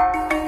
సాధు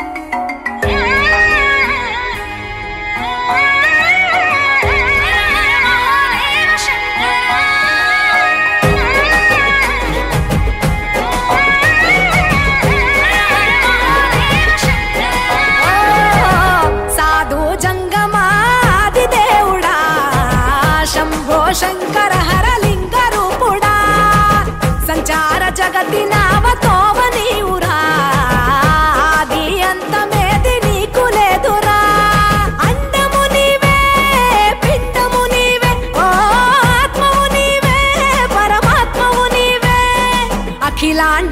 అఖిలాండం బ్రహ్మాండం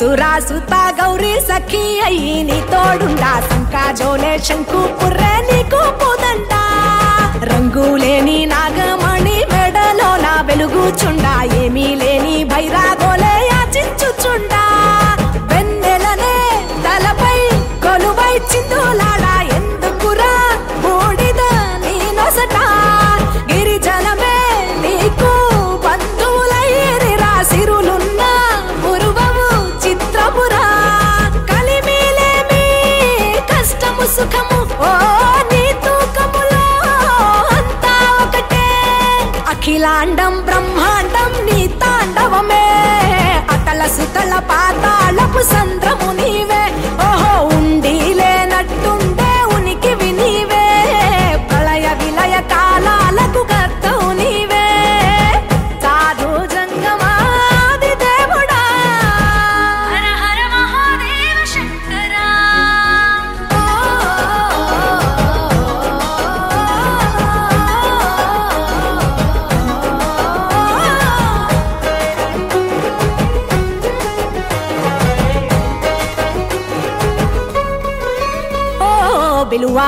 గిరీసురా సుత గౌరీ సఖి అయ్యి నీ తోడుండా. సంకా జోలే శంకు పుర్రే నీకు పుదండ. రంగులేని నాగమణి సంద్రము నీవే.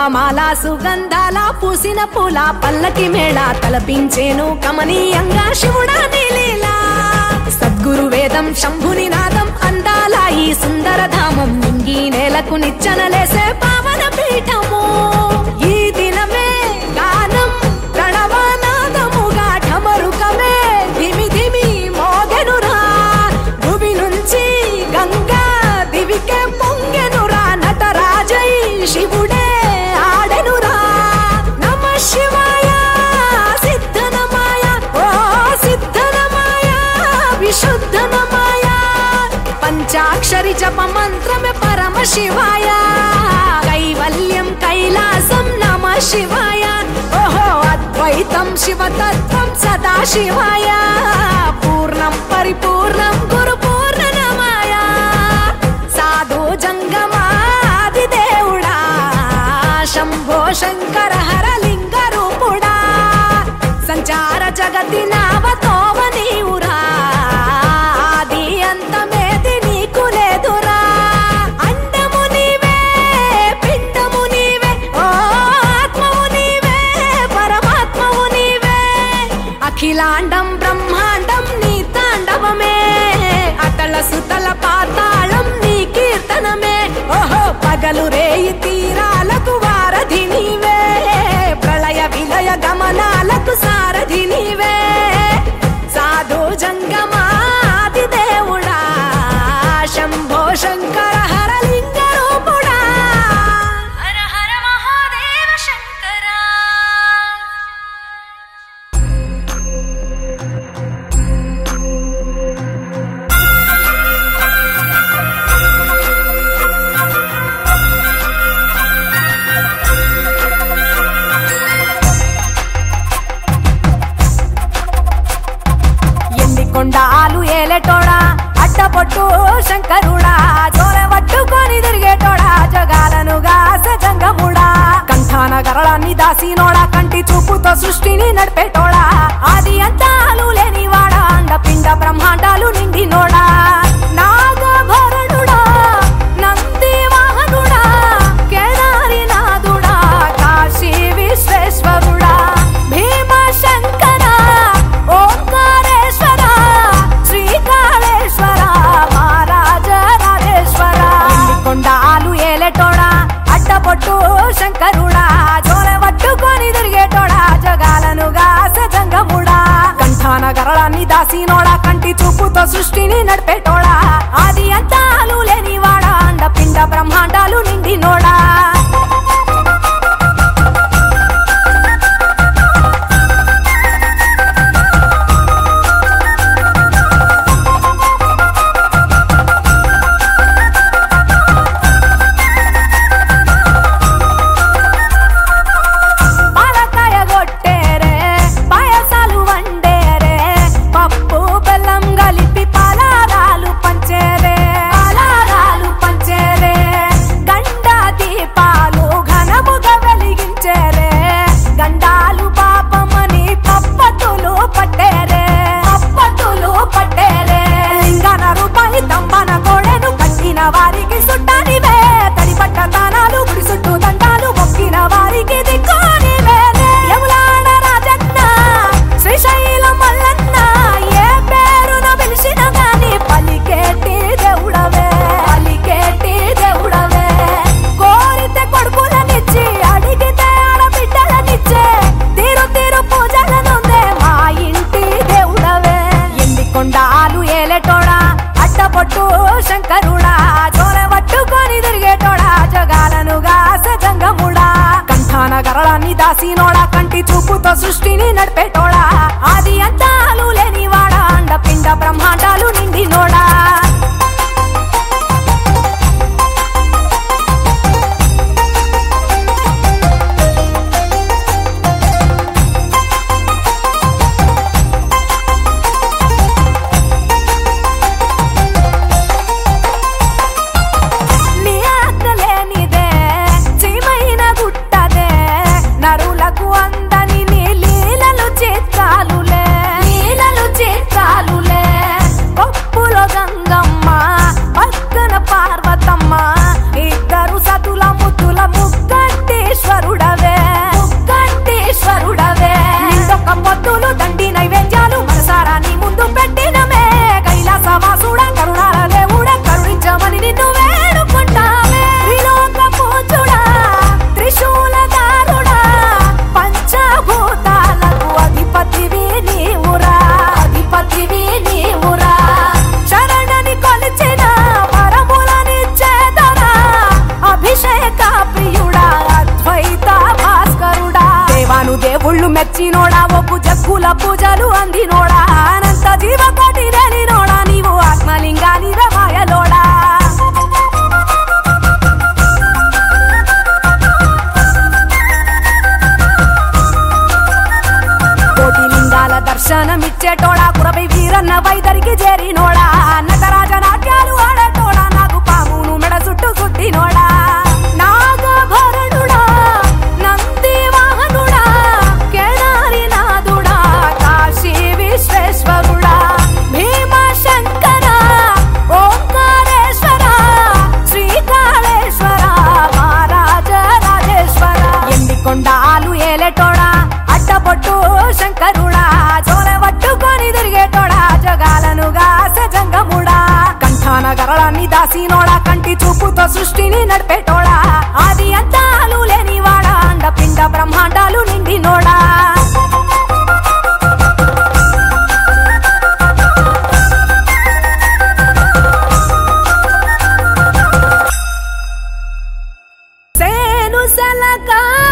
మాల సుగంధాల పూసిన పూల పల్లకి మేళ తలపించేను కమనీయంగా శివుడా నీలీలా. సద్గురు వేదం శంభుని నాదం అందాల ఈ సుందర ధామం నింగి నేలకు నిచ్చనలేసే పావన పీఠము. శివాయ. కైవల్యం కైలాసం నమ శివాయ. ఓహో అద్వైతం శివతత్వం సదా శివాయ. పూర్ణం పరిపూర్ణం గురు పూర్ణ నమాయ సాధు జంగమాది దేవుడా. శంభో శంకర హర లింగ రూపుడా. సంచార జగతి నావతో అఖిలాండం బ్రహ్మాండం నీ తాండవమే. అతల సుతల పాతాళం నీ కీర్తనమే. ఓహో పగలు రేయి తీరాలకు వారధి నీవే. ప్రళయ విలయ గమనాలకు సారధి నీవే. సాధు జంగమాది దేవుడా Shambho Shankara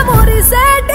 amor y se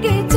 get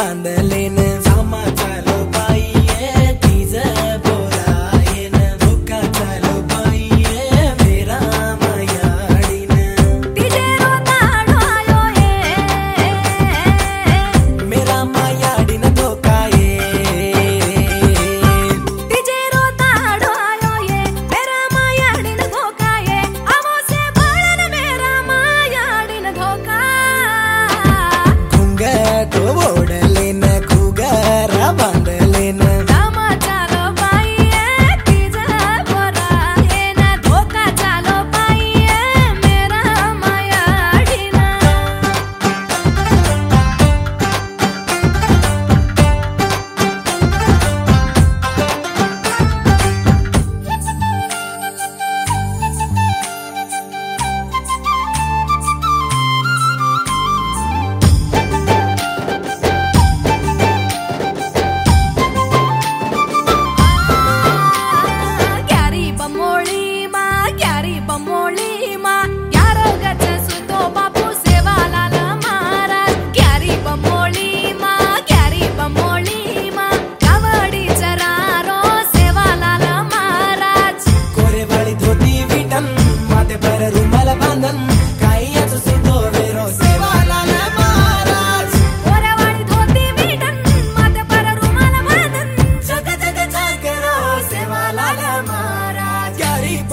bandalena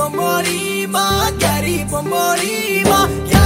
morima, querido morima, querido morima.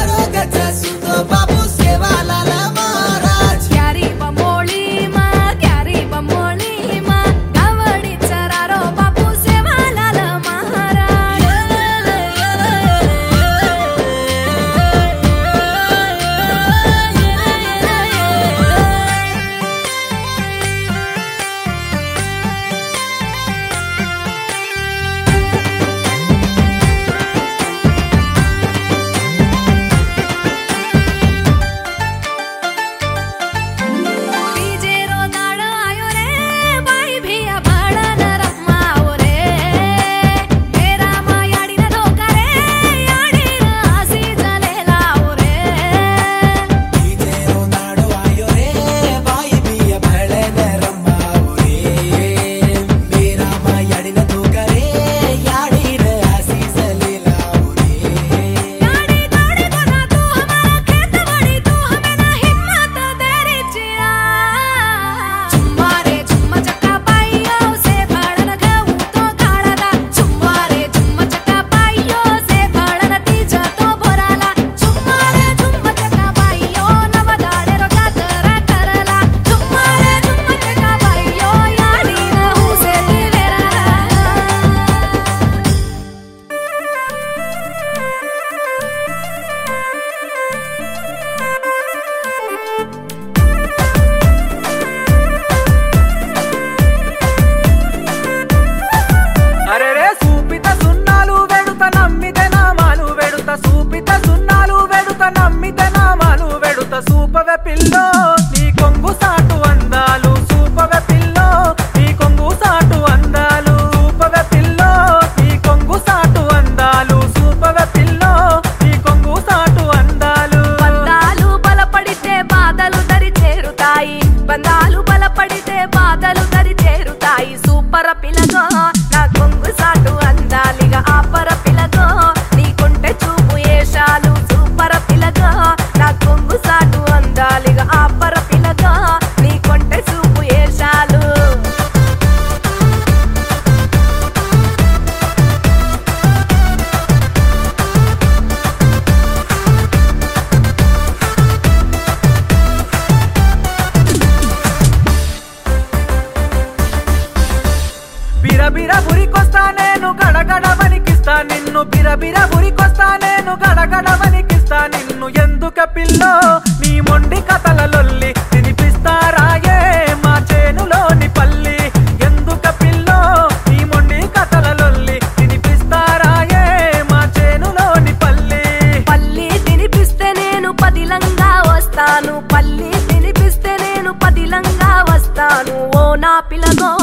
papi las dos.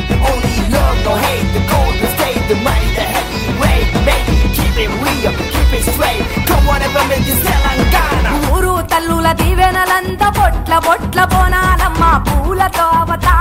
gain. Only love, no hate. The golden state, the money, the heavy weight. Baby, keep it real, keep it straight. Come on, ever make this Telangana ఊరు తల్లుల దీవెనలంతా పొట్ల పొట్ల బోనాలమ్మ పూలతో అవతా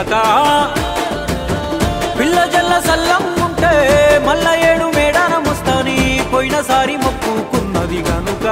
ఉండగా పిల్ల జల్ల సల్లం ఉంటే మల్ల ఏడు మేడాన ముస్తాని పోయినసారి మొక్కుకున్నది గనుక.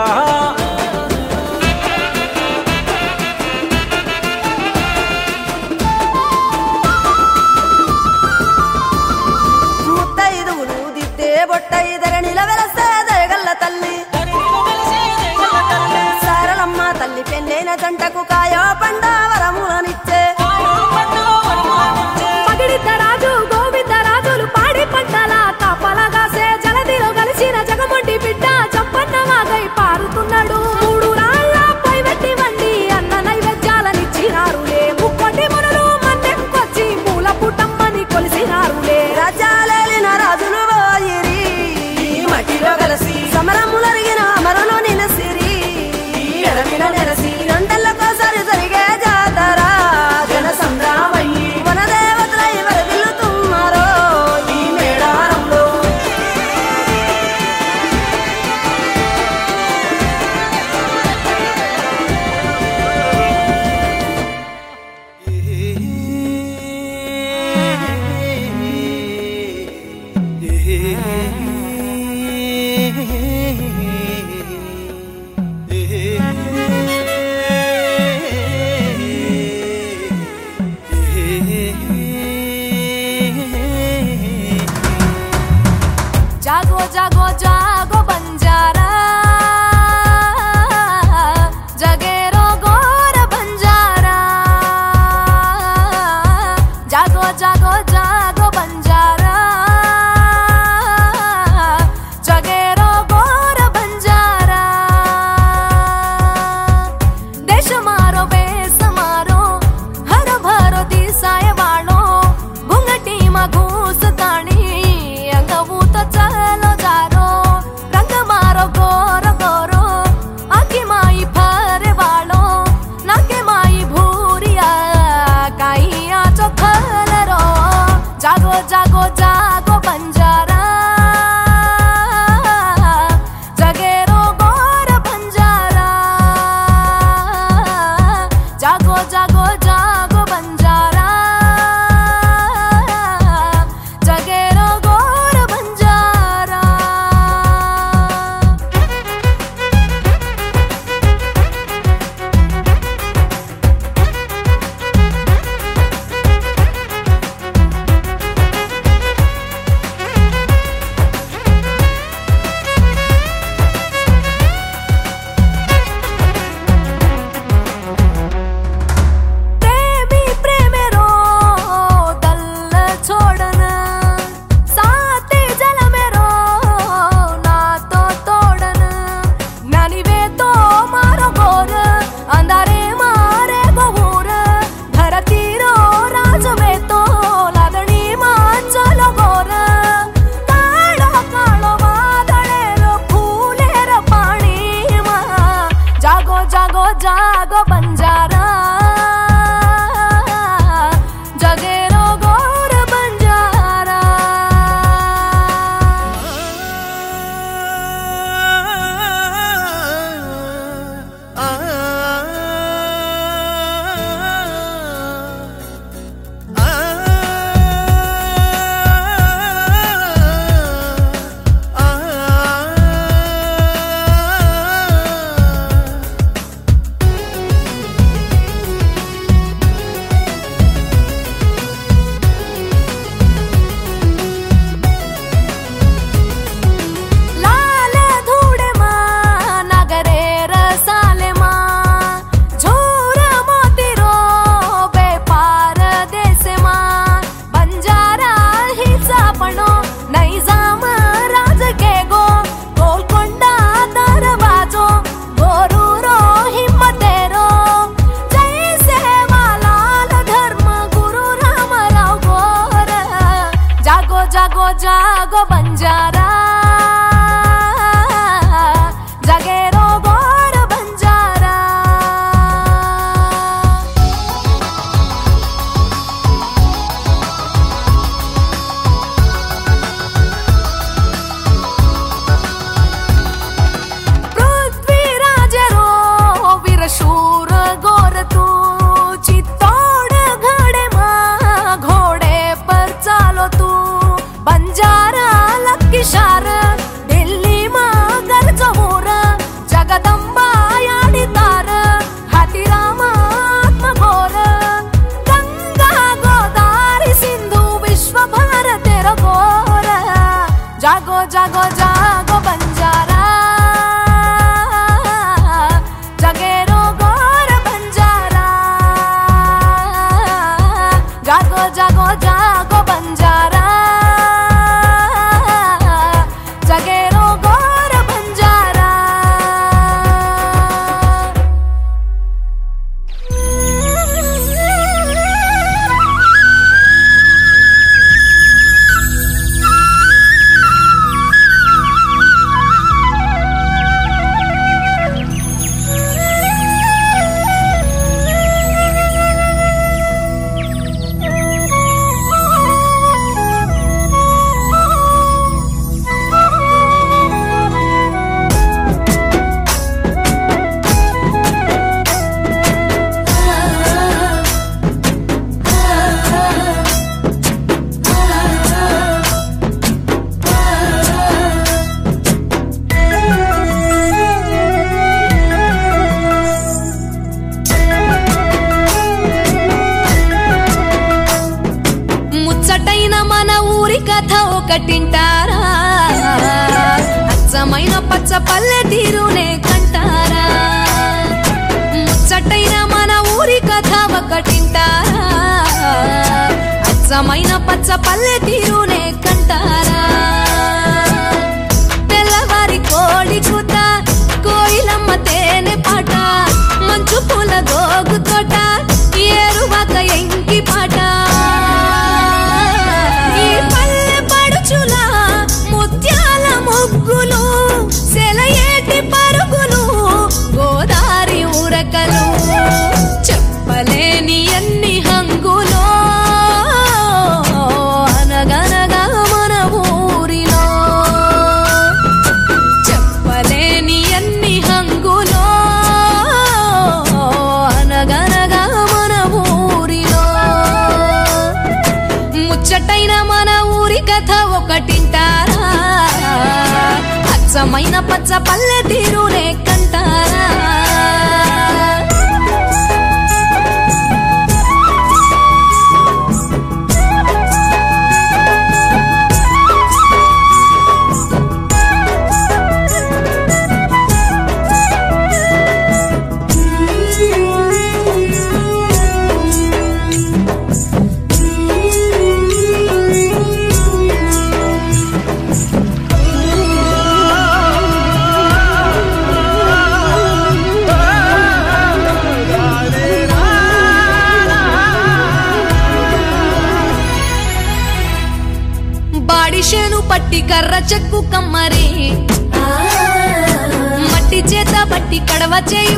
day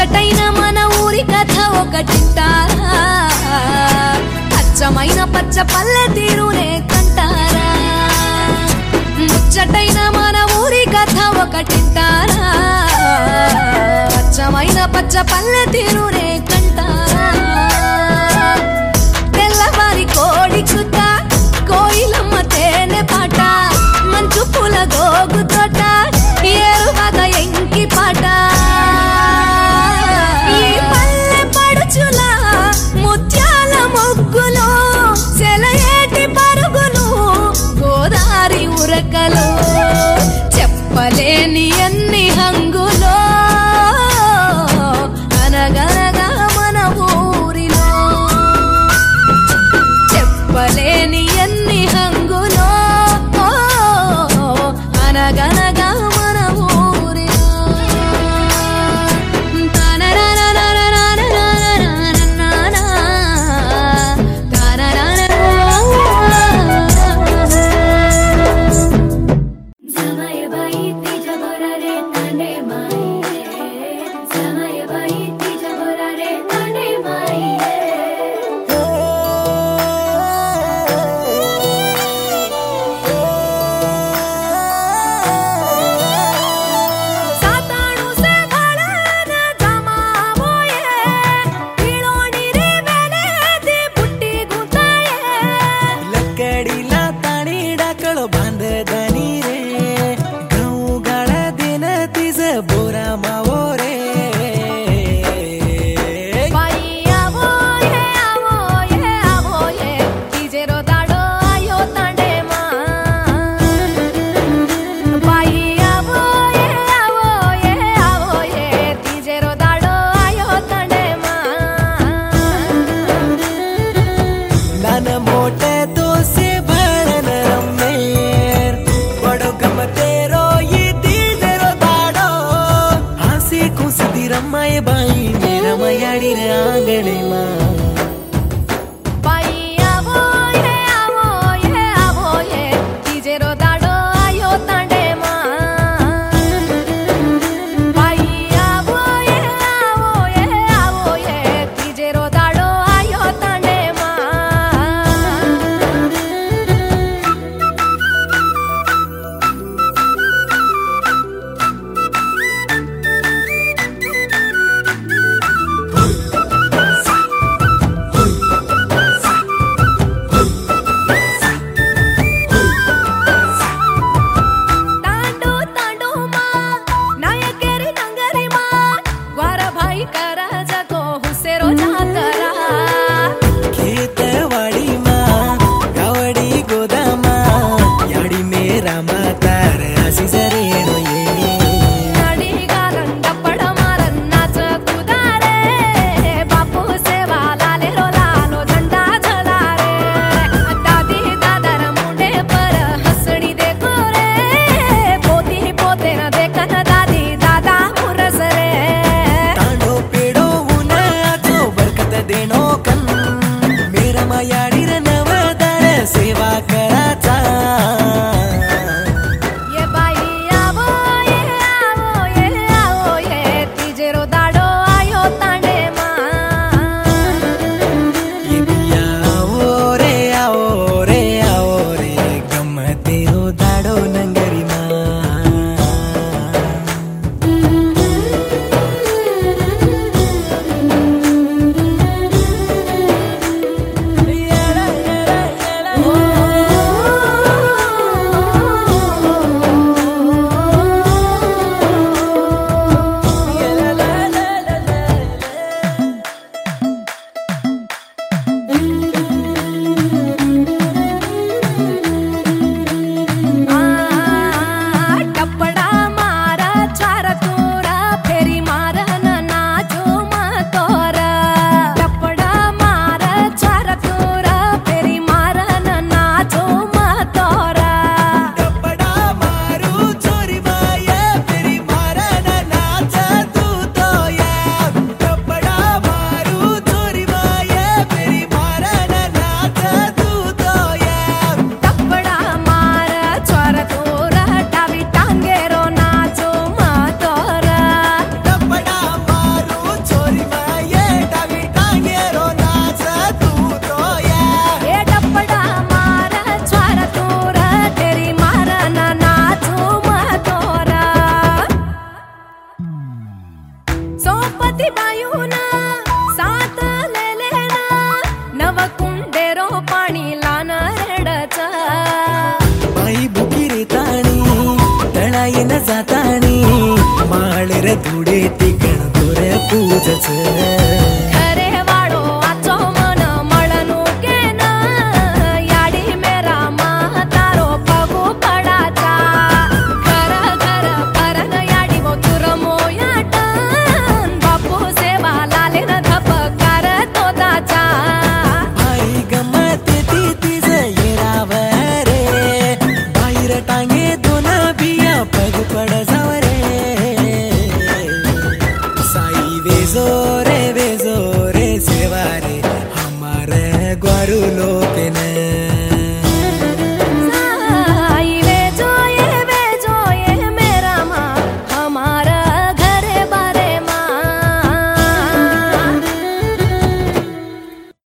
ముచ్చటైన మన ఊరి కథ ఒకటింట. అచ్చమైన పచ్చ పల్లె తీరునే కంటారా? ముచ్చటైన మన ఊరి కథ ఒకటింట. అచ్చమైన పచ్చ పల్లె తీరునే కంటారా? తెల్లవారి కోడి కుత కోయిలమ్మ తేనె పాట మంచు పూల గోగు తోట ఏరు ఏరువాద ఎంకి పాట.